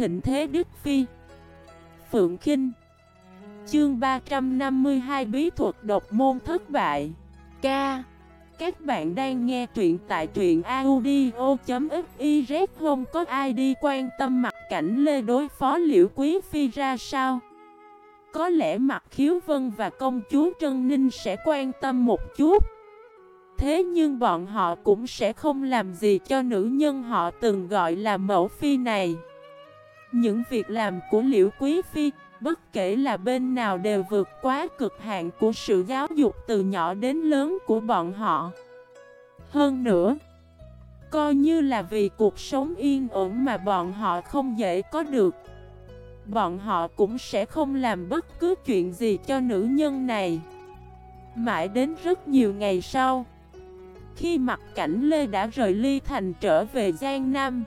thịnh thế Đức Phi. Phượng Kinh. Chương 352 Bí thuật độc môn thất bại. Ca. Các bạn đang nghe truyện tại truyện audio.xyz Không có ai đi quan tâm mặt cảnh lê đối phó liễu quý phi ra sao. Có lẽ mặt khiếu vân và công chúa Trân Ninh sẽ quan tâm một chút. Thế nhưng bọn họ cũng sẽ không làm gì cho nữ nhân họ từng gọi là mẫu phi này. Những việc làm của liễu quý phi, Bất kể là bên nào đều vượt quá cực hạn của sự giáo dục từ nhỏ đến lớn của bọn họ. Hơn nữa, Coi như là vì cuộc sống yên ổn mà bọn họ không dễ có được, Bọn họ cũng sẽ không làm bất cứ chuyện gì cho nữ nhân này. Mãi đến rất nhiều ngày sau, Khi mặt cảnh Lê đã rời Ly Thành trở về Giang Nam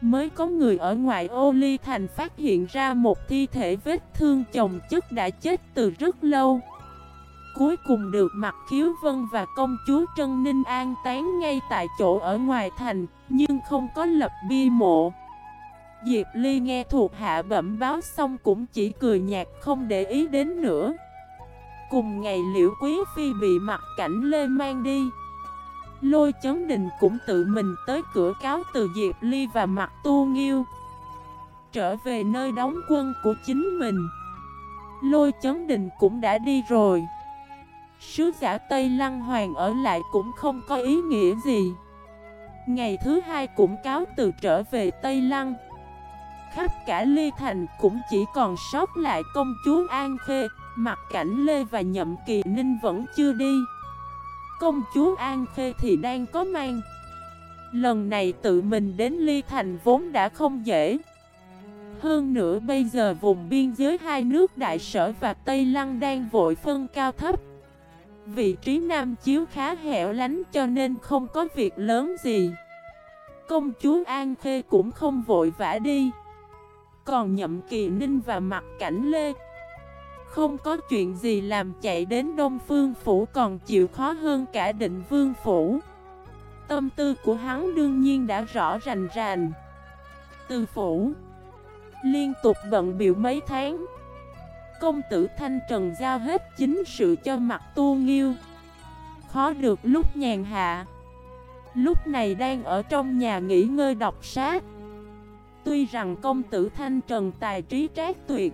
Mới có người ở ngoài ô ly thành phát hiện ra một thi thể vết thương chồng chất đã chết từ rất lâu. Cuối cùng được mặt khiếu vân và công chúa Trân Ninh an tán ngay tại chỗ ở ngoài thành, Nhưng không có lập bi mộ. Diệp Ly nghe thuộc hạ bẩm báo xong cũng chỉ cười nhạt không để ý đến nữa. Cùng ngày liễu quý phi bị mặt cảnh lê mang đi. Lôi chấn đình cũng tự mình tới cửa cáo từ Diệp Ly và mặt tu nghiêu. Trở về nơi đóng quân của chính mình. Lôi chấn đình cũng đã đi rồi. Sứ giả Tây Lăng Hoàng ở lại cũng không có ý nghĩa gì. Ngày thứ hai cũng cáo từ trở về Tây Lăng. Khắp cả Ly Thành cũng chỉ còn sót lại công chúa An Khê Mặt cảnh Lê và Nhậm Kỳ Ninh vẫn chưa đi. Công chúa An Khê thì đang có mang. Lần này tự mình đến Ly Thành vốn đã không dễ. Hơn nữa bây giờ vùng biên giới hai nước Đại Sở và Tây Lăng đang vội phân cao thấp. Vị trí Nam Chiếu khá hẻo lánh cho nên không có việc lớn gì. Công chúa An Khê cũng không vội vã đi. Còn Nhậm Kỳ Ninh và Mặt Cảnh Lê không có chuyện gì làm chạy đến Đông Phương Phủ còn chịu khó hơn cả định Vương Phủ. Tâm tư của hắn đương nhiên đã rõ rành rành. Từ Phủ, Liên tục bận biểu mấy tháng. Công tử Thanh Trần giao hết chính sự cho mặt tu nghiêu. Khó được lúc nhàn hạ. Lúc này đang ở trong nhà nghỉ ngơi đọc sát Tuy rằng công tử Thanh Trần tài trí trác tuyệt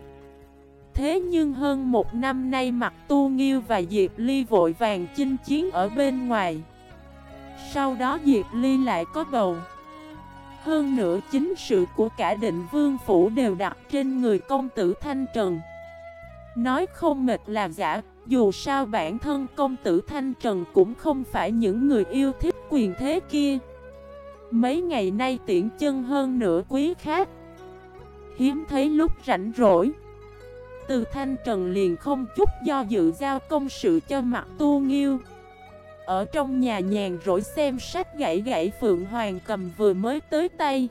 Thế nhưng hơn một năm nay mặt Tu Nghiêu và Diệp Ly vội vàng chinh chiến ở bên ngoài. Sau đó Diệp Ly lại có bầu. Hơn nữa chính sự của cả định vương phủ đều đặt trên người công tử Thanh Trần. Nói không mệt là giả, Dù sao bản thân công tử Thanh Trần cũng không phải những người yêu thích quyền thế kia. Mấy ngày nay tiện chân hơn nửa quý khác Hiếm thấy lúc rảnh rỗi từ Thanh Trần liền không chút do dự giao công sự cho mặt tu nghiêu. Ở trong nhà nhàn rỗi xem sách gãy gãy Phượng Hoàng cầm vừa mới tới tay.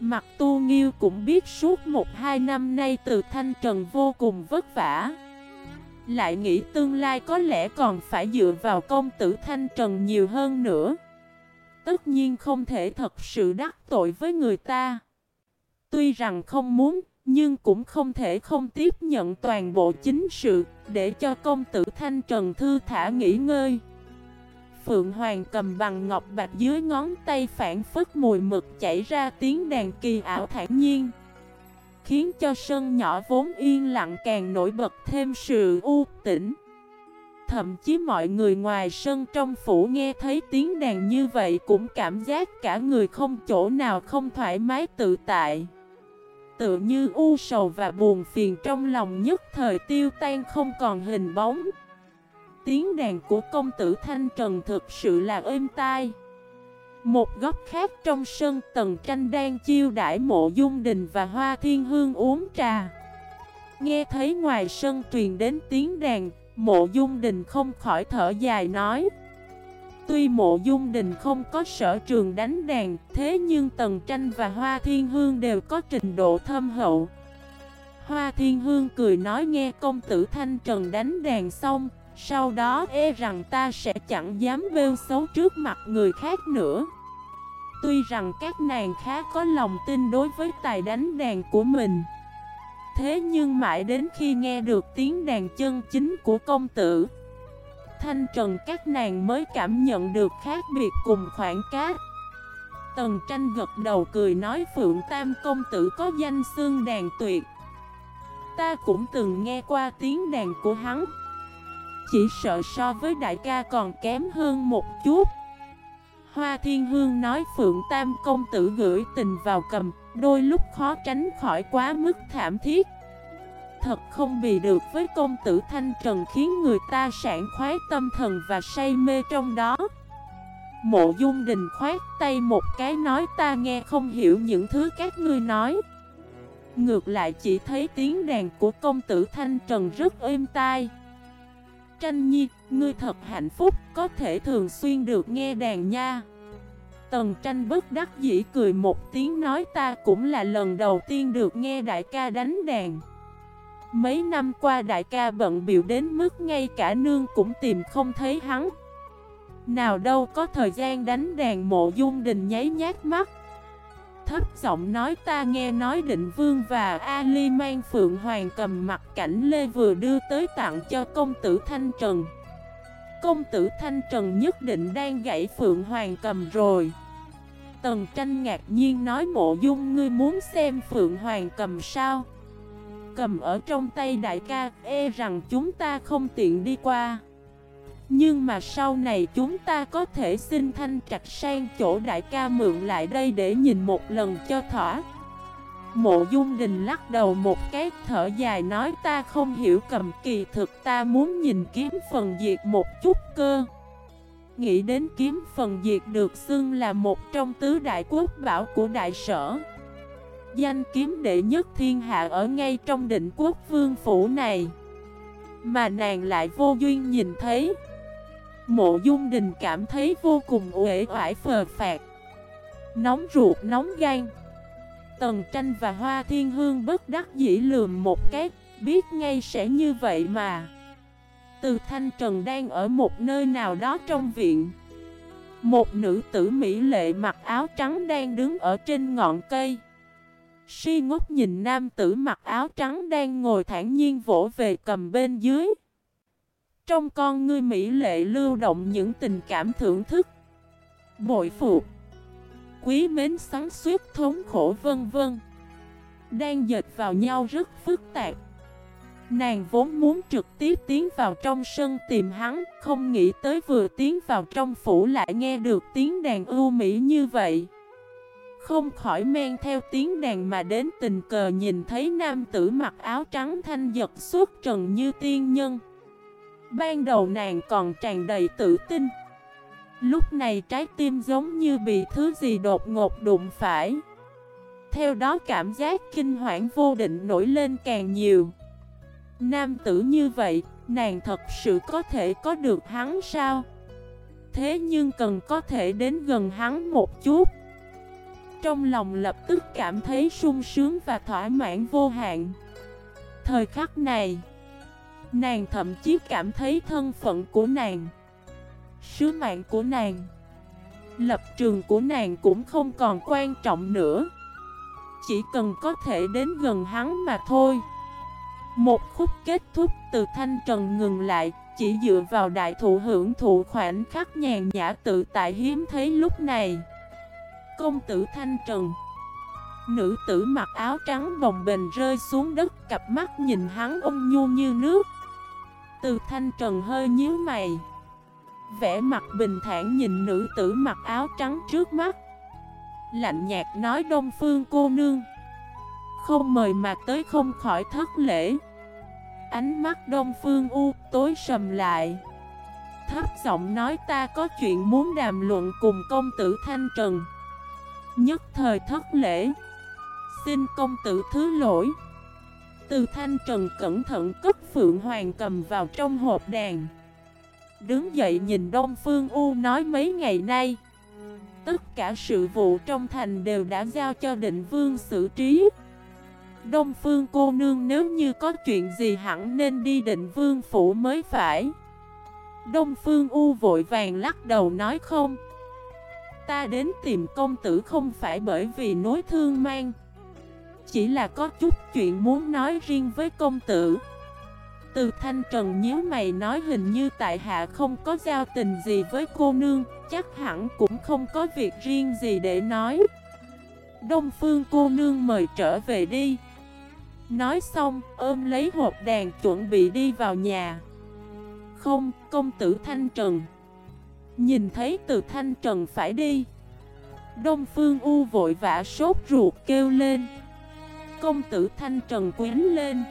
Mặt tu nghiêu cũng biết suốt một hai năm nay từ Thanh Trần vô cùng vất vả. Lại nghĩ tương lai có lẽ còn phải dựa vào công tử Thanh Trần nhiều hơn nữa. Tất nhiên không thể thật sự đắc tội với người ta. Tuy rằng không muốn nhưng cũng không thể không tiếp nhận toàn bộ chính sự Để cho công tử Thanh Trần thư thả nghỉ ngơi. Phượng Hoàng cầm bằng ngọc bạch dưới ngón tay phản phất mùi mực chảy ra tiếng đàn kỳ ảo thản nhiên, Khiến cho sân nhỏ vốn yên lặng càng nổi bật thêm sự u tĩnh. Thậm chí mọi người ngoài sân trong phủ nghe thấy tiếng đàn như vậy cũng cảm giác cả người không chỗ nào không thoải mái tự tại. Tựa như u sầu và buồn phiền trong lòng nhất, thời tiêu tan không còn hình bóng. Tiếng đàn của công tử Thanh Trần thực sự là êm tai. Một góc khác trong sân, tầng tranh đang chiêu đãi mộ dung đình và hoa thiên hương uống trà. Nghe thấy ngoài sân truyền đến tiếng đàn, Mộ dung đình không khỏi thở dài nói Tuy mộ dung đình không có sở trường đánh đàn, Thế nhưng Tần Tranh và Hoa Thiên Hương đều có trình độ thâm hậu. Hoa Thiên Hương cười nói nghe công tử Thanh Trần đánh đàn xong, Sau đó e rằng ta sẽ chẳng dám bêu xấu trước mặt người khác nữa. Tuy rằng các nàng khá có lòng tin đối với tài đánh đàn của mình, Thế nhưng mãi đến khi nghe được tiếng đàn chân chính của công tử Thanh trần các nàng mới cảm nhận được khác biệt cùng khoảng cát Tần tranh gật đầu cười nói, Phượng Tam công tử có danh xương đàn tuyệt. Ta cũng từng nghe qua tiếng đàn của hắn. Chỉ sợ so với đại ca còn kém hơn một chút. Hoa Thiên Hương nói, Phượng Tam công tử gửi tình vào cầm, Đôi lúc khó tránh khỏi quá mức thảm thiết. Thật không bị được với công tử Thanh Trần khiến người ta sản khoái tâm thần và say mê trong đó. Mộ dung đình khoát tay một cái nói ta nghe không hiểu những thứ các ngươi nói. Ngược lại chỉ thấy tiếng đàn của công tử Thanh Trần rất êm tai. Tranh nhi, ngươi thật hạnh phúc, có thể thường xuyên được nghe đàn nha. Tần tranh bất đắc dĩ cười một tiếng nói ta cũng là lần đầu tiên được nghe đại ca đánh đàn. Mấy năm qua đại ca bận biểu đến mức ngay cả nương cũng tìm không thấy hắn. Nào đâu có thời gian đánh đàn mộ dung đình nháy nhát mắt. Thấp giọng nói ta nghe nói định vương và Ali mang phượng hoàng cầm mặt cảnh lê vừa đưa tới tặng cho công tử Thanh Trần. Công tử Thanh Trần nhất định đang gãy phượng hoàng cầm rồi. Tần tranh ngạc nhiên nói mộ dung ngươi muốn xem phượng hoàng cầm sao? Cầm ở trong tay đại ca e rằng chúng ta không tiện đi qua. Nhưng mà sau này chúng ta có thể xin thanh trạch sang chỗ đại ca mượn lại đây để nhìn một lần cho thỏa. Mộ dung đình lắc đầu một cái, thở dài nói ta không hiểu cầm kỳ thực ta muốn nhìn kiếm phần diệt một chút cơ. Nghĩ đến kiếm phần diệt được xưng là một trong tứ đại quốc bảo của đại sở. Danh kiếm đệ nhất thiên hạ ở ngay trong định quốc vương phủ này. Mà nàng lại vô duyên nhìn thấy. Mộ dung đình cảm thấy vô cùng uể oải phờ phạt Nóng ruột, nóng gan. Tần tranh và hoa thiên hương bất đắc dĩ lườm một cái, Biết ngay sẽ như vậy mà. Từ thanh trần đang ở một nơi nào đó trong viện. Một nữ tử mỹ lệ mặc áo trắng đang đứng ở trên ngọn cây. Si ngốc nhìn nam tử mặc áo trắng đang ngồi thản nhiên vỗ về cầm bên dưới. Trong con ngươi Mỹ lệ lưu động những tình cảm thưởng thức, bội phục, quý mến sáng suốt thống khổ vân vân. Đang dệt vào nhau rất phức tạp. Nàng vốn muốn trực tiếp tiến vào trong sân tìm hắn, không nghĩ tới vừa tiến vào trong phủ lại nghe được tiếng đàn ưu mỹ như vậy. Không khỏi men theo tiếng đàn mà đến tình cờ nhìn thấy nam tử mặc áo trắng thanh giật suốt trần như tiên nhân. Ban đầu nàng còn tràn đầy tự tin. Lúc này trái tim giống như bị thứ gì đột ngột đụng phải. Theo đó cảm giác kinh hoảng vô định nổi lên càng nhiều. Nam tử như vậy, nàng thật sự có thể có được hắn sao? Thế nhưng cần có thể đến gần hắn một chút trong lòng lập tức cảm thấy sung sướng và thỏa mãn vô hạn. Thời khắc này, Nàng thậm chí cảm thấy thân phận của nàng, Sứ mạng của nàng, Lập trường của nàng cũng không còn quan trọng nữa. Chỉ cần có thể đến gần hắn mà thôi. Một khúc kết thúc từ thanh trần ngừng lại, Chỉ dựa vào đại thụ hưởng thụ khoảnh khắc nhàn nhã tự tại hiếm thấy lúc này. Công tử Thanh Trần. Nữ tử mặc áo trắng bồng bềnh rơi xuống đất, Cặp mắt nhìn hắn ôn nhu như nước. Từ Thanh Trần hơi nhíu mày. Vẽ mặt bình thản nhìn nữ tử mặc áo trắng trước mắt. Lạnh nhạt nói Đông Phương cô nương. Không mời mà tới không khỏi thất lễ. Ánh mắt Đông Phương U tối sầm lại. Thấp giọng nói ta có chuyện muốn đàm luận cùng công tử Thanh Trần. Nhất thời thất lễ. Xin công tử thứ lỗi. Từ thanh trần cẩn thận cất phượng hoàng cầm vào trong hộp đàn. Đứng dậy nhìn Đông Phương U nói mấy ngày nay. Tất cả sự vụ trong thành đều đã giao cho định vương xử trí. Đông Phương cô nương nếu như có chuyện gì hẳn nên đi định vương phủ mới phải. Đông Phương U vội vàng lắc đầu nói không. Ta đến tìm công tử không phải bởi vì nối thương mang. Chỉ là có chút chuyện muốn nói riêng với công tử. Từ thanh trần nhíu mày nói hình như tại hạ không có giao tình gì với cô nương, Chắc hẳn cũng không có việc riêng gì để nói. Đông phương cô nương mời trở về đi. Nói xong, ôm lấy hộp đàn chuẩn bị đi vào nhà. Không, công tử Thanh Trần. Nhìn thấy từ Thanh Trần phải đi. Đông Phương U vội vã sốt ruột kêu lên. Công tử Thanh Trần quyến lên.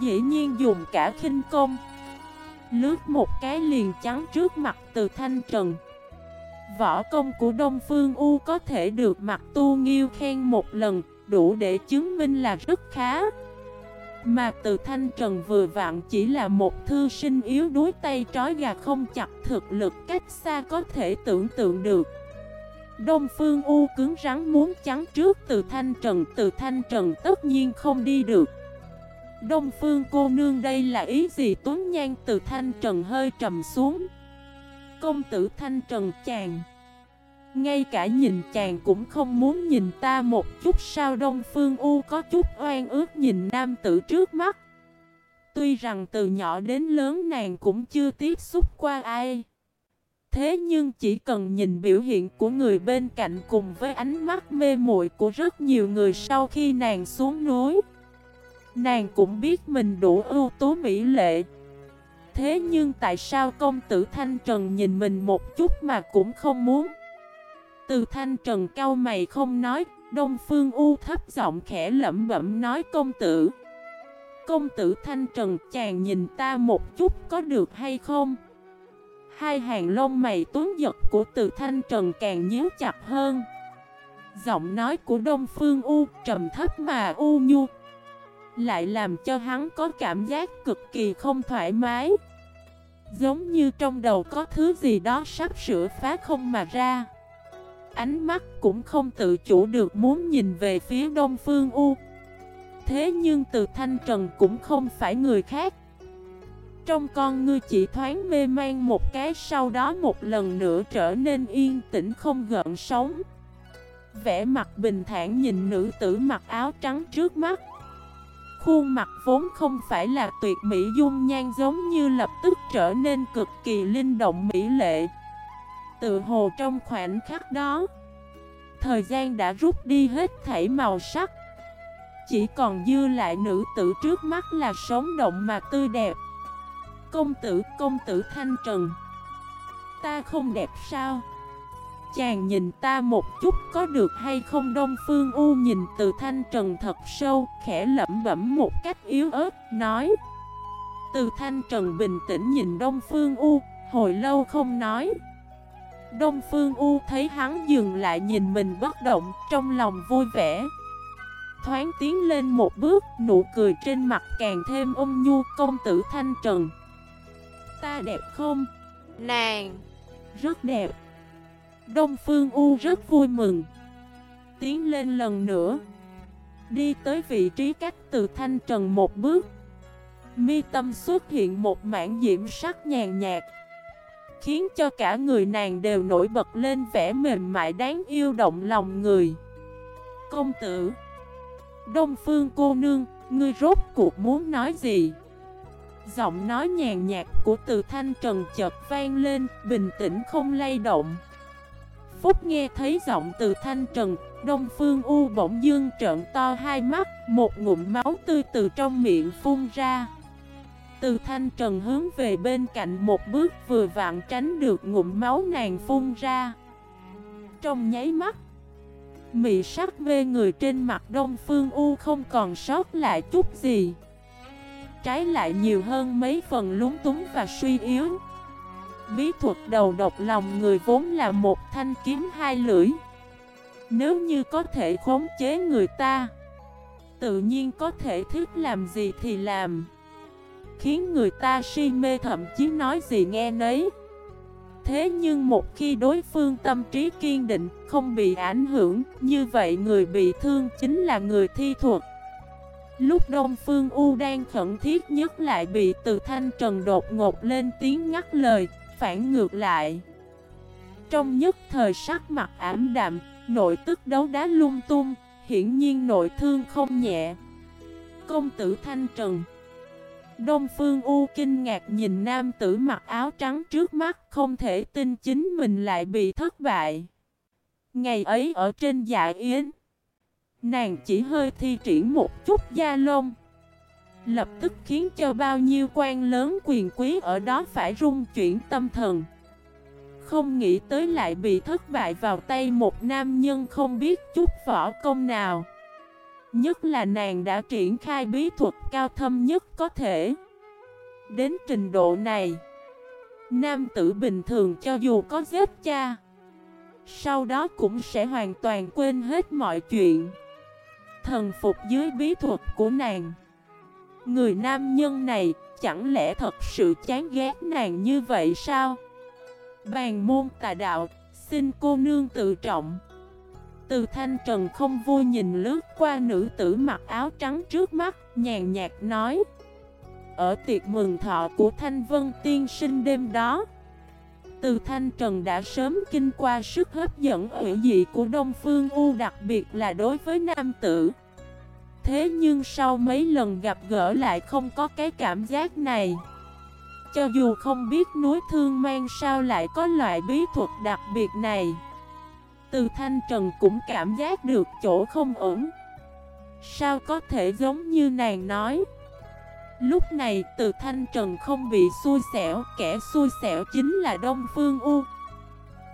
Dĩ nhiên dùng cả khinh công. Lướt một cái liền trắng trước mặt từ Thanh Trần. Võ công của Đông Phương U có thể được mặt tu nghiêu khen một lần, Đủ để chứng minh là rất khá. Mà từ Thanh Trần vừa vặn chỉ là một thư sinh yếu đuối tay trói gà không chặt thực lực cách xa có thể tưởng tượng được. Đông Phương U cứng rắn muốn chắn trước từ Thanh Trần, Từ Thanh Trần tất nhiên không đi được. Đông Phương cô nương đây là ý gì? Tuấn Nhan từ Thanh Trần hơi trầm xuống. Công tử Thanh Trần chàng. Ngay cả nhìn chàng cũng không muốn nhìn ta một chút sao Đông Phương U có chút oan ước nhìn nam tử trước mắt. Tuy rằng từ nhỏ đến lớn nàng cũng chưa tiếp xúc qua ai. Thế nhưng chỉ cần nhìn biểu hiện của người bên cạnh cùng với ánh mắt mê muội của rất nhiều người sau khi nàng xuống núi, Nàng cũng biết mình đủ ưu tú mỹ lệ. Thế nhưng tại sao công tử Thanh Trần nhìn mình một chút mà cũng không muốn? Từ Thanh Trần cau mày không nói, Đông Phương U thấp giọng khẽ lẩm bẩm nói, công tử Công tử Thanh Trần, chàng nhìn ta một chút có được hay không? Hai hàng lông mày tuấn giật của từ Thanh Trần càng nhíu chặt hơn. Giọng nói của Đông Phương U trầm thấp mà u nhu, Lại làm cho hắn có cảm giác cực kỳ không thoải mái. Giống như trong đầu có thứ gì đó sắp sửa phá không mà ra. Ánh mắt cũng không tự chủ được muốn nhìn về phía Đông Phương U. Thế nhưng từ Thanh Trần cũng không phải người khác. Trong con ngươi chỉ thoáng mê man một cái, sau đó một lần nữa trở nên yên tĩnh không gợn sóng. Vẽ mặt bình thản nhìn nữ tử mặc áo trắng trước mắt. Khuôn mặt vốn không phải là tuyệt mỹ dung nhan giống như lập tức trở nên cực kỳ linh động mỹ lệ. Tự hồ trong khoảnh khắc đó. Thời gian đã rút đi hết thảy màu sắc. Chỉ còn dư lại nữ tử trước mắt là sống động mà tươi đẹp. Công tử, công tử Thanh Trần Ta không đẹp sao? Chàng nhìn ta một chút có được hay không? Đông Phương U nhìn từ Thanh Trần thật sâu, khẽ lẩm bẩm một cách yếu ớt, nói. Từ Thanh Trần bình tĩnh nhìn Đông Phương U, hồi lâu không nói. Đông Phương U thấy hắn dừng lại nhìn mình bất động, trong lòng vui vẻ. Thoáng tiến lên một bước, nụ cười trên mặt càng thêm ôm nhu công tử Thanh Trần. Ta đẹp không? Nàng. Rất đẹp. Đông Phương U rất vui mừng. Tiến lên lần nữa. Đi tới vị trí cách từ thanh trần một bước. Mi tâm xuất hiện một mảng diễm sắc nhàn nhạt Khiến cho cả người nàng đều nổi bật lên vẻ mềm mại đáng yêu động lòng người Công tử Đông Phương cô nương Ngươi rốt cuộc muốn nói gì Giọng nói nhàn nhạt của từ thanh trần chợt vang lên, bình tĩnh không lay động. Phúc nghe thấy giọng từ thanh trần, Đông Phương U bỗng dương trợn to hai mắt, một ngụm máu tươi từ trong miệng phun ra. Từ thanh trần hướng về bên cạnh một bước vừa vặn tránh được ngụm máu nàng phun ra. Trong nháy mắt, mị sắc mê người trên mặt Đông Phương U không còn sót lại chút gì. Trái lại nhiều hơn mấy phần lúng túng và suy yếu. Bí thuật đầu độc lòng người vốn là một thanh kiếm hai lưỡi. Nếu như có thể khống chế người ta Tự nhiên có thể thích làm gì thì làm. Khiến người ta si mê thậm chí nói gì nghe nấy Thế nhưng một khi đối phương tâm trí kiên định Không bị ảnh hưởng Như vậy người bị thương chính là người thi thuật Lúc Đông Phương U đang khẩn thiết nhất lại bị từ thanh trần đột ngột lên tiếng ngắt lời, phản ngược lại. Trong nhất thời sắc mặt ảm đạm, nội tức đấu đá lung tung, hiển nhiên nội thương không nhẹ. Công tử Thanh Trần Đông Phương U kinh ngạc nhìn nam tử mặc áo trắng trước mắt không thể tin chính mình lại bị thất bại. Ngày ấy ở trên dạ yến, nàng chỉ hơi thi triển một chút da lông. Lập tức khiến cho bao nhiêu quan lớn quyền quý ở đó phải rung chuyển tâm thần. Không nghĩ tới lại bị thất bại vào tay một nam nhân không biết chút võ công nào. Nhất là nàng đã triển khai bí thuật cao thâm nhất có thể. Đến trình độ này Nam tử bình thường cho dù có giết cha Sau đó cũng sẽ hoàn toàn quên hết mọi chuyện. Thần phục dưới bí thuật của nàng Người nam nhân này chẳng lẽ thật sự chán ghét nàng như vậy sao? Bàn môn tà đạo, xin cô nương tự trọng từ thanh trần không vui nhìn lướt qua nữ tử mặc áo trắng trước mắt, nhàn nhạt nói. Ở tiệc mừng thọ của Thanh Vân tiên sinh đêm đó Từ Thanh Trần đã sớm kinh qua sức hấp dẫn hữu dị của Đông Phương U đặc biệt là đối với nam tử. Thế nhưng sau mấy lần gặp gỡ lại không có cái cảm giác này. Cho dù không biết núi thương mang sao lại có loại bí thuật đặc biệt này từ Thanh Trần cũng cảm giác được chỗ không ổn. Sao có thể giống như nàng nói? Lúc này từ Thanh Trần không bị xui xẻo, Kẻ xui xẻo chính là Đông Phương U.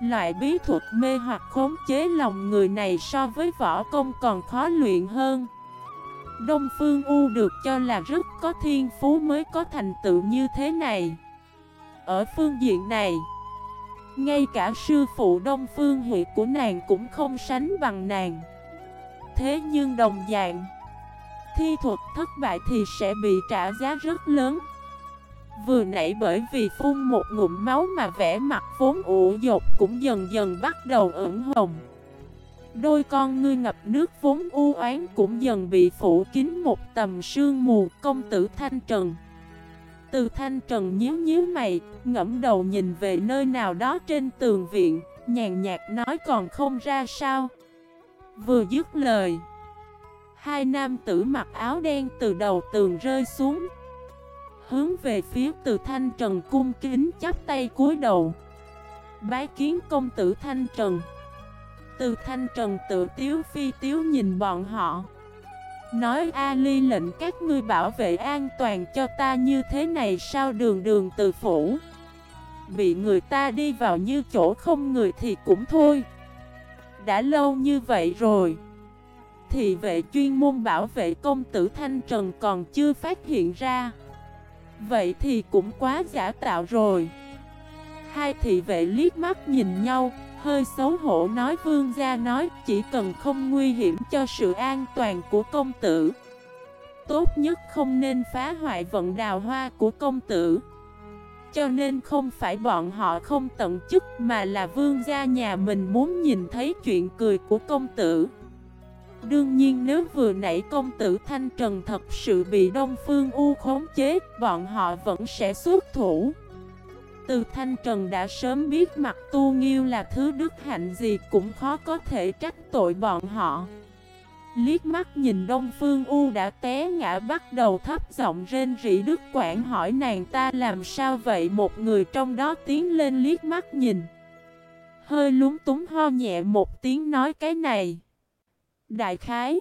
Loại bí thuật mê hoặc khống chế lòng người này so với võ công còn khó luyện hơn. Đông Phương U được cho là rất có thiên phú mới có thành tựu như thế này. Ở phương diện này ngay cả sư phụ Đông Phương Huyệt của nàng cũng không sánh bằng nàng. Thế nhưng đồng dạng, Thi thuật thất bại thì sẽ bị trả giá rất lớn. Vừa nãy bởi vì phun một ngụm máu mà vẻ mặt vốn ủ dột cũng dần dần bắt đầu ửng hồng. Đôi con ngươi ngập nước vốn u oán cũng dần bị phủ kín một tầm sương mù công tử Thanh Trần từ thanh trần nhíu nhíu mày, ngẫm đầu nhìn về nơi nào đó trên tường viện, nhàn nhạt nói còn không ra sao. Vừa dứt lời, hai nam tử mặc áo đen từ đầu tường rơi xuống, hướng về phía từ thanh trần cung kính chắp tay cúi đầu. Bái kiến công tử thanh trần. Từ thanh trần tự tiếu phi tiếu nhìn bọn họ. Nói Ali lệnh các ngươi bảo vệ an toàn cho ta như thế này sao đường đường từ phủ? Bị người ta đi vào như chỗ không người thì cũng thôi. Đã lâu như vậy rồi, Thì vệ chuyên môn bảo vệ công tử Thanh Trần còn chưa phát hiện ra. Vậy thì cũng quá giả tạo rồi. Hai thị vệ liếc mắt nhìn nhau Hơi xấu hổ nói vương gia nói, chỉ cần không nguy hiểm cho sự an toàn của công tử. Tốt nhất không nên phá hoại vận đào hoa của công tử. Cho nên không phải bọn họ không tận chức mà là vương gia nhà mình muốn nhìn thấy chuyện cười của công tử. Đương nhiên nếu vừa nãy công tử Thanh Trần thật sự bị Đông Phương U khống chế, Bọn họ vẫn sẽ xuất thủ từ Thanh Trần đã sớm biết mặt tu nghiêu là thứ đức hạnh gì cũng khó có thể trách tội bọn họ. Liếc mắt nhìn Đông Phương U đã té ngã bắt đầu thấp giọng rên rỉ, Đức Quảng hỏi nàng ta làm sao vậy một người trong đó tiến lên liếc mắt nhìn. Hơi lúng túng ho nhẹ một tiếng nói cái này. Đại khái.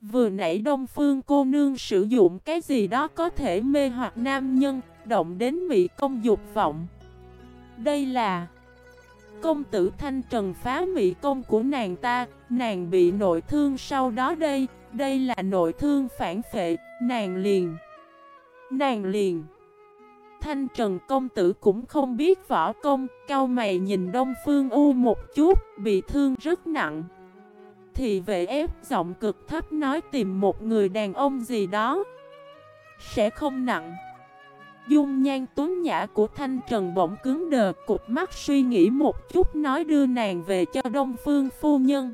Vừa nãy Đông Phương cô nương sử dụng cái gì đó có thể mê hoặc nam nhân động đến mị công dục vọng. Đây là Công tử Thanh Trần phá mị công của nàng ta, Nàng bị nội thương sau đó đây Đây là nội thương phản phệ, Nàng liền Nàng liền. Thanh Trần công tử cũng không biết võ công, Cao mày nhìn Đông Phương U một chút, Bị thương rất nặng. Thì vệ ép giọng cực thấp nói tìm một người đàn ông gì đó Sẽ không nặng. Dung nhan tuấn nhã của Thanh Trần bỗng cứng đờ cụt mắt suy nghĩ một chút nói đưa nàng về cho Đông Phương Phu Nhân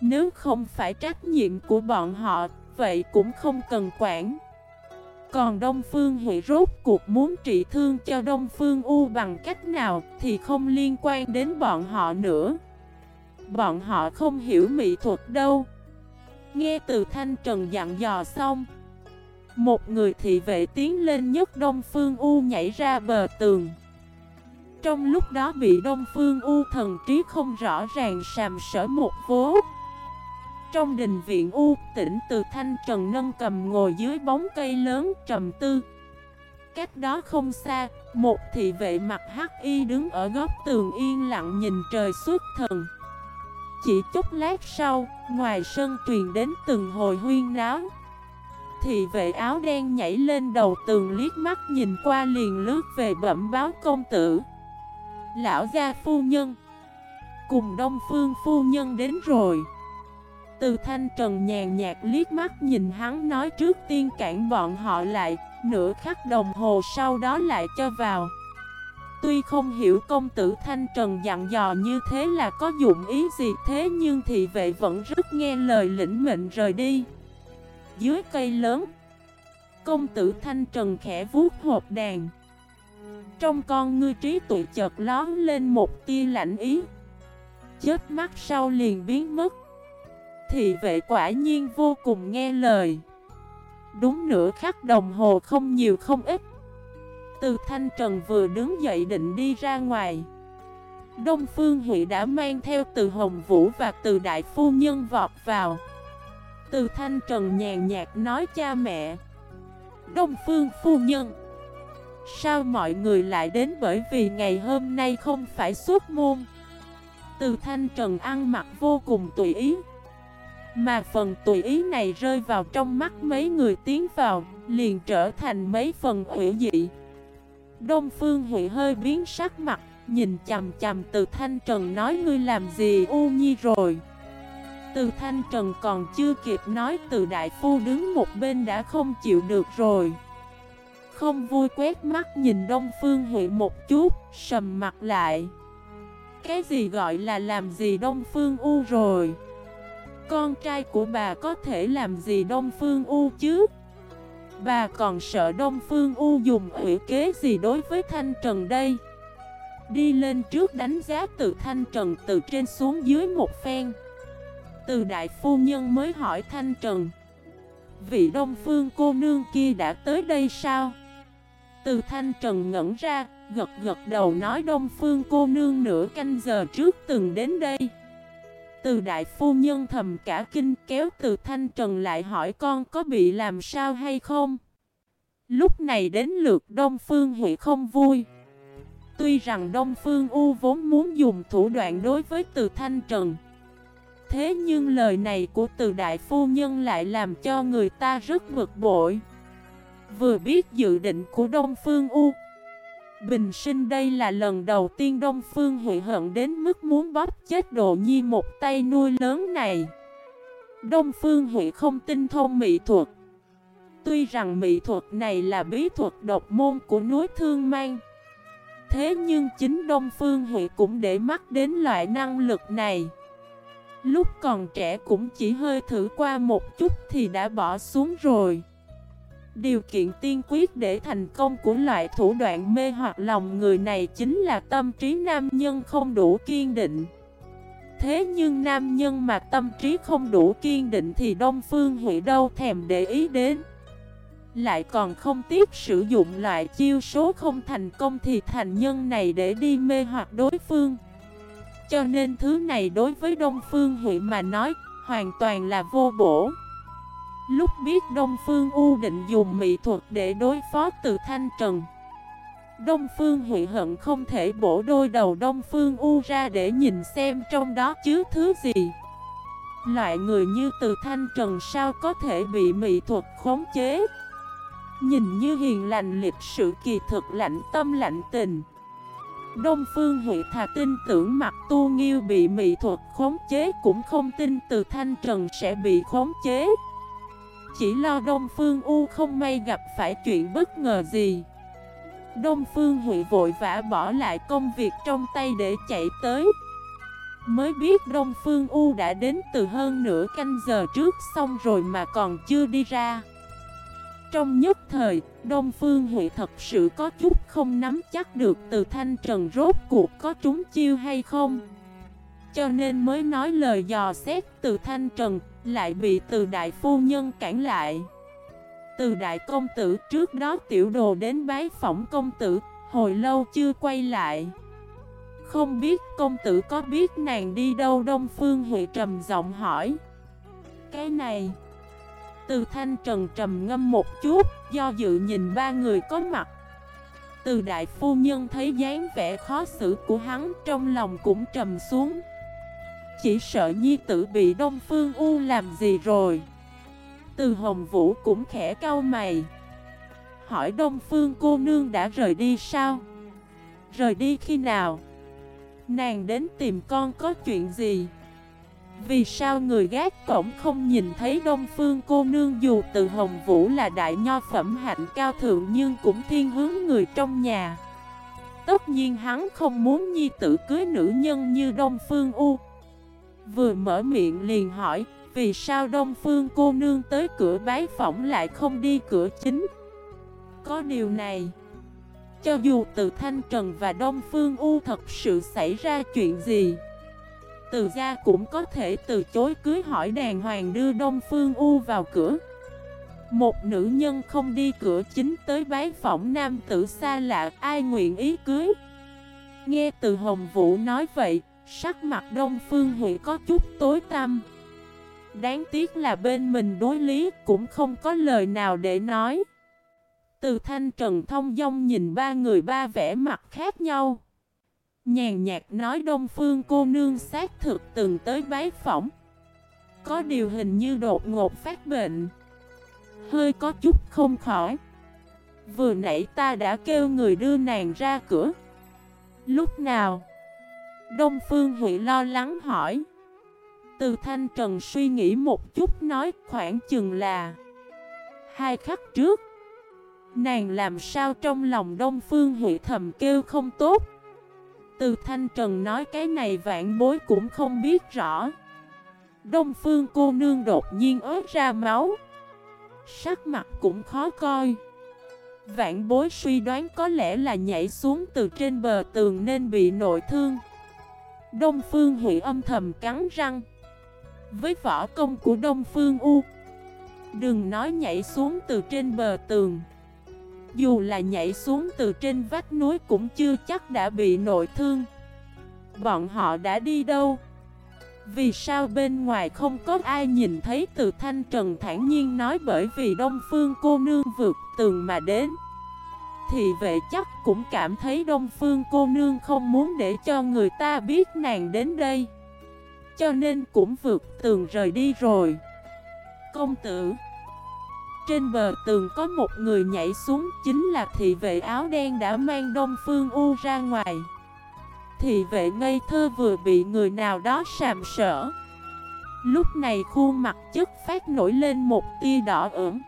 Nếu không phải trách nhiệm của bọn họ, vậy cũng không cần quản Còn Đông Phương Huệ rốt cuộc muốn trị thương cho Đông Phương U bằng cách nào thì không liên quan đến bọn họ nữa. Bọn họ không hiểu mỹ thuật đâu. Nghe từ Thanh Trần dặn dò xong. Một người thị vệ tiến lên nhất Đông Phương U nhảy ra bờ tường. Trong lúc đó bị Đông Phương U thần trí không rõ ràng sàm sở một vố. Trong đình viện U, tỉnh từ thanh trần nâng cầm ngồi dưới bóng cây lớn trầm tư. Cách đó không xa, một thị vệ mặt hắc y đứng ở góc tường yên lặng nhìn trời suốt thần. Chỉ chút lát sau, ngoài sân truyền đến từng hồi huyên náo. Thị vệ áo đen nhảy lên đầu tường liếc mắt nhìn qua liền lướt về bẩm báo công tử. Lão gia phu nhân. Cùng đông phương phu nhân đến rồi. Từ thanh trần nhàn nhạt liếc mắt nhìn hắn nói trước tiên cản bọn họ lại, Nửa khắc đồng hồ sau đó lại cho vào. Tuy không hiểu công tử Thanh Trần dặn dò như thế là có dụng ý gì thế Nhưng thị vệ vẫn rất nghe lời lĩnh mệnh rời đi. Dưới cây lớn. Công tử Thanh Trần khẽ vuốt hộp đàn. Trong con ngươi trí tụi chợt lón lên một tia lạnh ý. Chết mắt sau liền biến mất. Thị vệ quả nhiên vô cùng nghe lời. Đúng nửa khắc đồng hồ không nhiều không ít. Từ Thanh Trần vừa đứng dậy định đi ra ngoài. Đông Phương Hị đã mang theo từ Hồng Vũ và từ Đại Phu Nhân vọt vào. Từ Thanh Trần nhàn nhạt nói cha mẹ Đông Phương Phu Nhân Sao mọi người lại đến bởi vì ngày hôm nay không phải xuất môn Từ Thanh Trần ăn mặc vô cùng tùy ý mà phần tùy ý này rơi vào trong mắt mấy người tiến vào, liền trở thành mấy phần hủy dị. Đông Phương hủy hơi biến sắc mặt, nhìn chầm chầm từ Thanh Trần nói ngươi làm gì u nhi rồi. Từ Thanh Trần còn chưa kịp nói từ Đại Phu đứng một bên đã không chịu được rồi. Không vui quét mắt nhìn Đông Phương Huệ một chút, sầm mặt lại. Cái gì gọi là làm gì Đông Phương U rồi? Con trai của bà có thể làm gì Đông Phương U chứ? Bà còn sợ Đông Phương U dùng ủy kế gì đối với Thanh Trần đây? Đi lên trước đánh giá từ Thanh Trần từ trên xuống dưới một phen từ đại phu nhân mới hỏi Thanh Trần Vị Đông Phương cô nương kia đã tới đây sao? Từ Thanh Trần ngẩn ra, gật gật đầu nói Đông Phương cô nương nửa canh giờ trước từng đến đây từ đại phu nhân thầm cả kinh kéo từ thanh trần lại hỏi con có bị làm sao hay không. Lúc này đến lượt Đông Phương Huệ không vui. Tuy rằng Đông Phương U vốn muốn dùng thủ đoạn đối với từ thanh trần. Thế nhưng lời này của từ đại phu nhân lại làm cho người ta rất bực bội. Vừa biết dự định của Đông Phương U, Bình sinh đây là lần đầu tiên Đông Phương Huệ hận đến mức muốn bóp chết Độ Nhi một tay nuôi lớn này. Đông Phương Huệ không tin thông mỹ thuật. Tuy rằng mỹ thuật này là bí thuật độc môn của núi Thương Mang. Thế nhưng chính Đông Phương Huệ cũng để mắt đến loại năng lực này. Lúc còn trẻ cũng chỉ hơi thử qua một chút thì đã bỏ xuống rồi. Điều kiện tiên quyết để thành công của loại thủ đoạn mê hoặc lòng người này chính là tâm trí nam nhân không đủ kiên định. Thế nhưng nam nhân mà tâm trí không đủ kiên định thì Đông Phương Huệ đâu thèm để ý đến. Lại còn không tiếc sử dụng loại chiêu số không thành công thì thành nhân này để đi mê hoặc đối phương. Cho nên thứ này đối với Đông Phương Huệ mà nói, hoàn toàn là vô bổ. Lúc biết Đông Phương U định dùng mỹ thuật để đối phó từ Thanh Trần, Đông Phương Huệ hận không thể bổ đôi đầu Đông Phương U ra để nhìn xem trong đó chứa thứ gì. Loại người như từ Thanh Trần sao có thể bị mỹ thuật khống chế? Nhìn như hiền lành, lịch sự, kỳ thực, lạnh tâm, lạnh tình. Đông Phương Huệ thà tin tưởng mặt tu nghiêu bị mỹ thuật khống chế Cũng không tin từ Thanh Trần sẽ bị khống chế. Chỉ lo Đông Phương U không may gặp phải chuyện bất ngờ gì. Đông Phương Huệ vội vã bỏ lại công việc trong tay để chạy tới. Mới biết Đông Phương U đã đến từ hơn nửa canh giờ trước xong rồi mà còn chưa đi ra. Trong nhất thời, Đông Phương Huệ thật sự có chút không nắm chắc được từ thanh trần rốt cuộc có trúng chiêu hay không. Cho nên mới nói lời dò xét từ thanh trần, lại bị từ đại phu nhân cản lại. Từ đại công tử trước đó tiểu đồ đến bái phỏng công tử, hồi lâu chưa quay lại. Không biết công tử có biết nàng đi đâu Đông Phương Huệ trầm giọng hỏi. Cái này... Từ thanh trần trầm ngâm một chút, do dự nhìn ba người có mặt. Từ đại phu nhân thấy dáng vẻ khó xử của hắn trong lòng cũng trầm xuống. Chỉ sợ nhi tử bị Đông Phương U làm gì rồi. Từ Hồng Vũ cũng khẽ cau mày. Hỏi Đông Phương cô nương đã rời đi sao? Rời đi khi nào? Nàng đến tìm con có chuyện gì? Vì sao người gác cổng không nhìn thấy Đông Phương cô nương dù từ Hồng Vũ là đại nho phẩm hạnh cao thượng nhưng cũng thiên hướng người trong nhà. Tất nhiên hắn không muốn nhi tử cưới nữ nhân như Đông Phương U. Vừa mở miệng liền hỏi, vì sao Đông Phương cô nương tới cửa bái phỏng lại không đi cửa chính? Có điều này, cho dù từ Thanh Trần và Đông Phương U thật sự xảy ra chuyện gì, từ gia cũng có thể từ chối cưới hỏi đàng hoàng đưa Đông Phương U vào cửa. Một nữ nhân không đi cửa chính tới bái phỏng nam tử xa lạ ai nguyện ý cưới. Nghe từ Hồng Vũ nói vậy, sắc mặt Đông Phương Huệ có chút tối tăm. Đáng tiếc là bên mình đối lý cũng không có lời nào để nói. Từ thanh trần thông dong nhìn ba người ba vẻ mặt khác nhau. Nhàn nhạt nói Đông Phương cô nương xác thực từng tới bái phỏng. Có điều hình như đột ngột phát bệnh. Hơi có chút không khỏi. Vừa nãy ta đã kêu người đưa nàng ra cửa. Lúc nào? Đông Phương Huệ lo lắng hỏi. Từ Thanh Trần suy nghĩ một chút nói khoảng chừng là Hai khắc trước Nàng làm sao trong lòng Đông Phương Huệ thầm kêu không tốt từ Thanh Trần nói cái này vạn bối cũng không biết rõ. Đông Phương cô nương đột nhiên ớt ra máu. Sắc mặt cũng khó coi. Vạn bối suy đoán có lẽ là nhảy xuống từ trên bờ tường nên bị nội thương. Đông Phương Huệ âm thầm cắn răng. Với võ công của Đông Phương U, Đừng nói nhảy xuống từ trên bờ tường. Dù là nhảy xuống từ trên vách núi cũng chưa chắc đã bị nội thương. Bọn họ đã đi đâu? Vì sao bên ngoài không có ai nhìn thấy từ thanh trần thản nhiên nói bởi vì Đông Phương cô nương vượt tường mà đến? Thì vệ chắc cũng cảm thấy Đông Phương cô nương không muốn để cho người ta biết nàng đến đây. Cho nên cũng vượt tường rời đi rồi. Công tử trên bờ tường có một người nhảy xuống, Chính là thị vệ áo đen đã mang Đông Phương U ra ngoài. Thị vệ ngây thơ vừa bị người nào đó sàm sở Lúc này khuôn mặt chất phát nổi lên một tia đỏ ửng.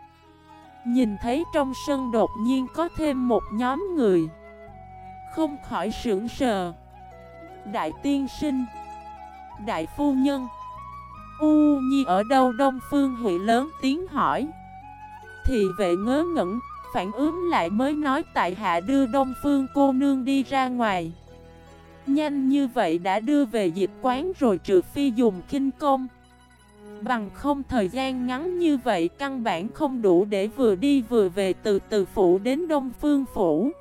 Nhìn thấy trong sân đột nhiên có thêm một nhóm người. Không khỏi sưởng sờ. Đại tiên sinh. Đại phu nhân. U Nhi ở đâu? Đông Phương Huệ lớn tiếng hỏi. Thì vệ ngớ ngẩn, Phản ứng lại mới nói tại hạ đưa Đông Phương cô nương đi ra ngoài. Nhanh như vậy đã đưa về dịch quán rồi trừ phi dùng kinh công. Bằng không thời gian ngắn như vậy căn bản không đủ để vừa đi vừa về từ từ phủ đến Đông Phương Phủ.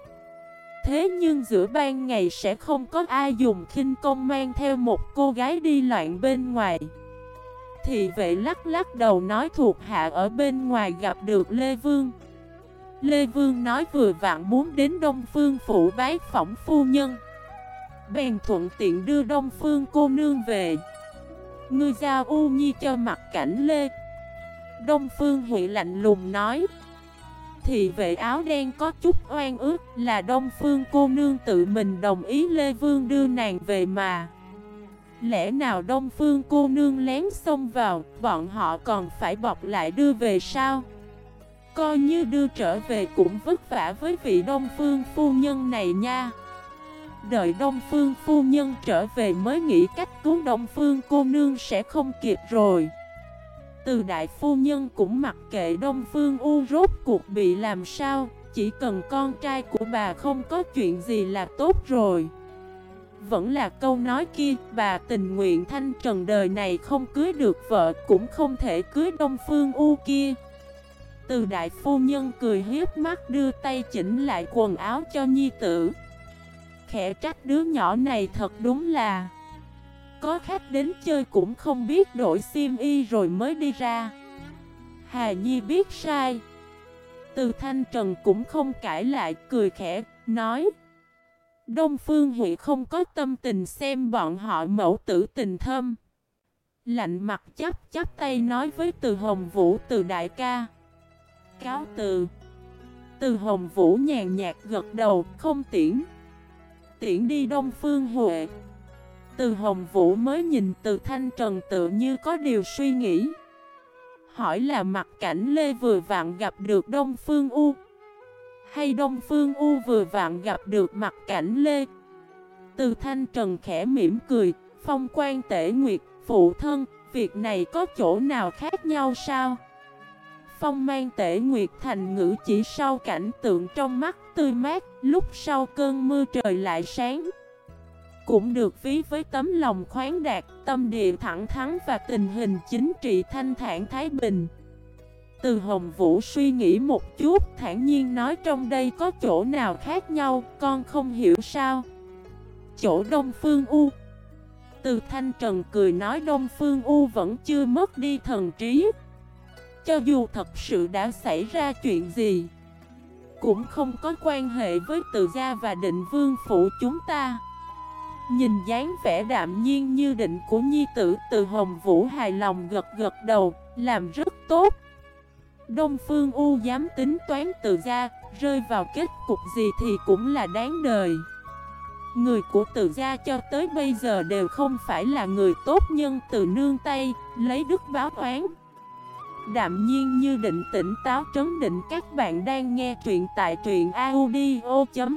Thế nhưng giữa ban ngày sẽ không có ai dùng khinh công mang theo một cô gái đi loạn bên ngoài. Thị vệ lắc lắc đầu nói thuộc hạ ở bên ngoài gặp được Lê Vương. Lê Vương nói vừa vặn muốn đến Đông Phương phủ bái phỏng phu nhân. Bèn thuận tiện đưa Đông Phương cô nương về. Ngươi giao U Nhi cho mặt cảnh Lê. Đông Phương Huệ lạnh lùng nói thị vệ áo đen có chút oan ước là Đông Phương cô nương tự mình đồng ý Lê Vương đưa nàng về mà. Lẽ nào Đông Phương cô nương lén xông vào, bọn họ còn phải bọc lại đưa về sao? Coi như đưa trở về cũng vất vả với vị Đông Phương phu nhân này nha. Đợi Đông Phương phu nhân trở về mới nghĩ cách cứu Đông Phương cô nương sẽ không kịp rồi. Từ đại phu nhân cũng mặc kệ Đông Phương U rốt cuộc bị làm sao Chỉ cần con trai của bà không có chuyện gì là tốt rồi vẫn là câu nói kia Bà tình nguyện thanh trần đời này không cưới được vợ Cũng không thể cưới Đông Phương U kia. Từ đại phu nhân cười hiếp mắt đưa tay chỉnh lại quần áo cho nhi tử. Khẽ trách đứa nhỏ này thật đúng là có khách đến chơi cũng không biết đổi xiêm y rồi mới đi ra. Hà Nhi biết sai. Từ Thanh Trần cũng không cãi lại cười khẽ, nói Đông Phương Hỷ không có tâm tình xem bọn họ mẫu tử tình thâm. Lạnh mặt chắp chắp tay nói với Từ Hồng Vũ, từ đại ca. Cáo từ. Từ Hồng Vũ nhàn nhạt gật đầu, không tiễn. Tiễn đi Đông Phương Huệ từ Hồng Vũ mới nhìn từ Thanh Trần tự như có điều suy nghĩ. Hỏi là mặt cảnh Lê vừa vặn gặp được Đông Phương U hay Đông Phương U vừa vặn gặp được mặt cảnh Lê Từ Thanh Trần khẽ mỉm cười Phong quan tể nguyệt, phụ thân Việc này có chỗ nào khác nhau sao? Phong mang tể nguyệt thành ngữ chỉ sau cảnh tượng trong mắt tươi mát Lúc sau cơn mưa trời lại sáng cũng được ví với tấm lòng khoáng đạt, tâm địa thẳng thắn và tình hình chính trị thanh thản thái bình. Từ Hồng Vũ suy nghĩ một chút, thản nhiên nói trong đây có chỗ nào khác nhau, con không hiểu sao. Chỗ Đông Phương U Từ Thanh Trần cười nói Đông Phương U vẫn chưa mất đi thần trí. Cho dù thật sự đã xảy ra chuyện gì, cũng không có quan hệ với từ gia và định vương phủ chúng ta. Nhìn dáng vẻ đạm nhiên như định của nhi tử từ Hồng Vũ hài lòng gật gật đầu, làm rất tốt. Đông Phương U dám tính toán từ gia, rơi vào kết cục gì thì cũng là đáng đời. Người của từ gia cho tới bây giờ đều không phải là người tốt nhân từ nương tay, lấy đức báo oán. Đạm nhiên như định tỉnh táo trấn định các bạn đang nghe truyện tại truyện audio.fif